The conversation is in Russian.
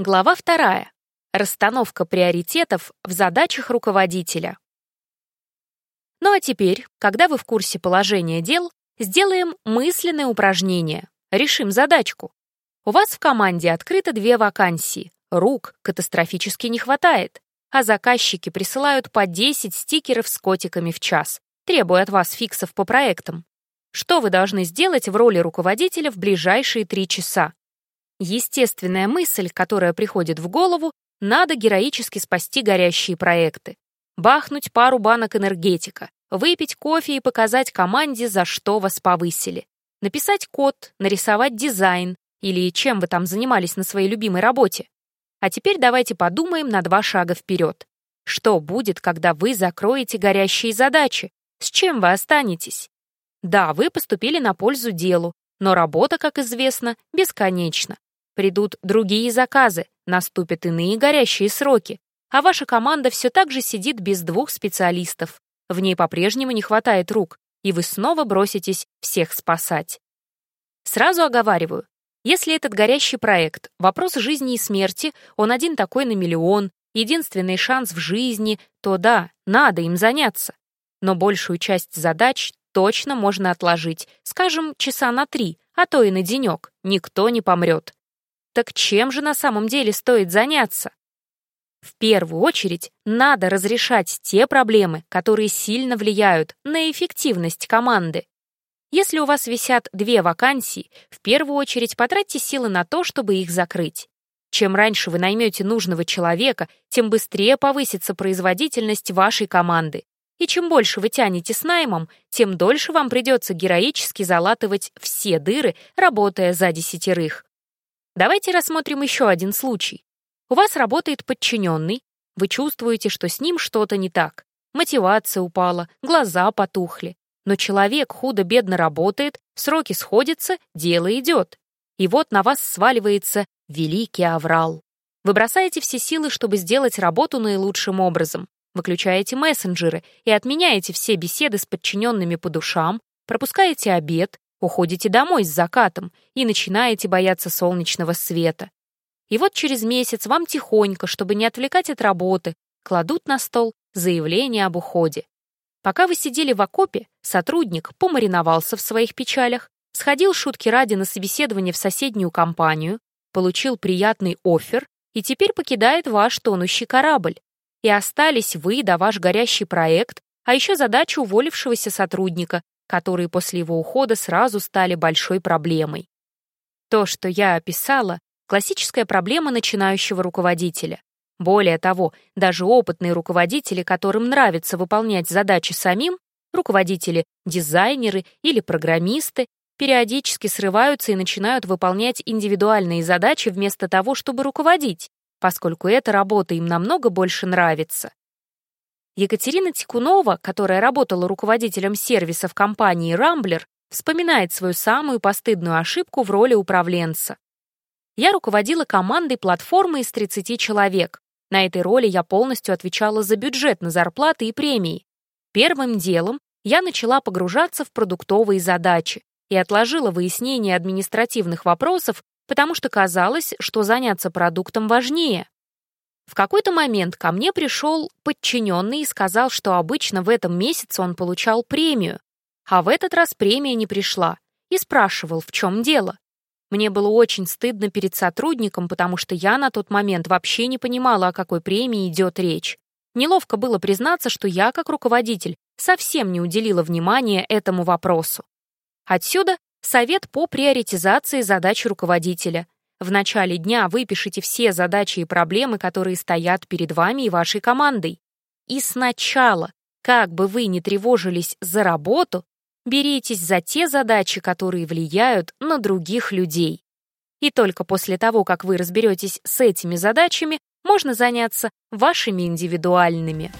Глава вторая. Расстановка приоритетов в задачах руководителя. Ну а теперь, когда вы в курсе положения дел, сделаем мысленное упражнение. Решим задачку. У вас в команде открыто две вакансии. Рук катастрофически не хватает, а заказчики присылают по 10 стикеров с котиками в час, требуя от вас фиксов по проектам. Что вы должны сделать в роли руководителя в ближайшие три часа? Естественная мысль, которая приходит в голову, надо героически спасти горящие проекты. Бахнуть пару банок энергетика, выпить кофе и показать команде, за что вас повысили. Написать код, нарисовать дизайн или чем вы там занимались на своей любимой работе. А теперь давайте подумаем на два шага вперед. Что будет, когда вы закроете горящие задачи? С чем вы останетесь? Да, вы поступили на пользу делу, но работа, как известно, бесконечна. Придут другие заказы, наступят иные горящие сроки, а ваша команда все так же сидит без двух специалистов. В ней по-прежнему не хватает рук, и вы снова броситесь всех спасать. Сразу оговариваю, если этот горящий проект — вопрос жизни и смерти, он один такой на миллион, единственный шанс в жизни, то да, надо им заняться. Но большую часть задач точно можно отложить, скажем, часа на три, а то и на денек, никто не помрет. Так чем же на самом деле стоит заняться? В первую очередь надо разрешать те проблемы, которые сильно влияют на эффективность команды. Если у вас висят две вакансии, в первую очередь потратьте силы на то, чтобы их закрыть. Чем раньше вы наймете нужного человека, тем быстрее повысится производительность вашей команды. И чем больше вы тянете с наймом, тем дольше вам придется героически залатывать все дыры, работая за десятерых. Давайте рассмотрим еще один случай. У вас работает подчиненный, вы чувствуете, что с ним что-то не так. Мотивация упала, глаза потухли. Но человек худо-бедно работает, сроки сходятся, дело идет. И вот на вас сваливается великий аврал. Вы бросаете все силы, чтобы сделать работу наилучшим образом. Выключаете мессенджеры и отменяете все беседы с подчиненными по душам, пропускаете обед, Уходите домой с закатом и начинаете бояться солнечного света. И вот через месяц вам тихонько, чтобы не отвлекать от работы, кладут на стол заявление об уходе. Пока вы сидели в окопе, сотрудник помариновался в своих печалях, сходил шутки ради на собеседование в соседнюю компанию, получил приятный офер и теперь покидает ваш тонущий корабль. И остались вы да ваш горящий проект, а еще задача уволившегося сотрудника, которые после его ухода сразу стали большой проблемой. То, что я описала, классическая проблема начинающего руководителя. Более того, даже опытные руководители, которым нравится выполнять задачи самим, руководители, дизайнеры или программисты, периодически срываются и начинают выполнять индивидуальные задачи вместо того, чтобы руководить, поскольку эта работа им намного больше нравится. Екатерина Тикунова, которая работала руководителем сервиса в компании «Рамблер», вспоминает свою самую постыдную ошибку в роли управленца. Я руководила командой платформы из 30 человек. На этой роли я полностью отвечала за бюджет на зарплаты и премии. Первым делом я начала погружаться в продуктовые задачи и отложила выяснение административных вопросов, потому что казалось, что заняться продуктом важнее. В какой-то момент ко мне пришел подчиненный и сказал, что обычно в этом месяце он получал премию, а в этот раз премия не пришла, и спрашивал, в чем дело. Мне было очень стыдно перед сотрудником, потому что я на тот момент вообще не понимала, о какой премии идет речь. Неловко было признаться, что я, как руководитель, совсем не уделила внимания этому вопросу. Отсюда совет по приоритизации задач руководителя — в начале дня выпишите все задачи и проблемы, которые стоят перед вами и вашей командой. И сначала, как бы вы ни тревожились за работу, беритесь за те задачи, которые влияют на других людей. И только после того, как вы разберетесь с этими задачами, можно заняться вашими индивидуальными.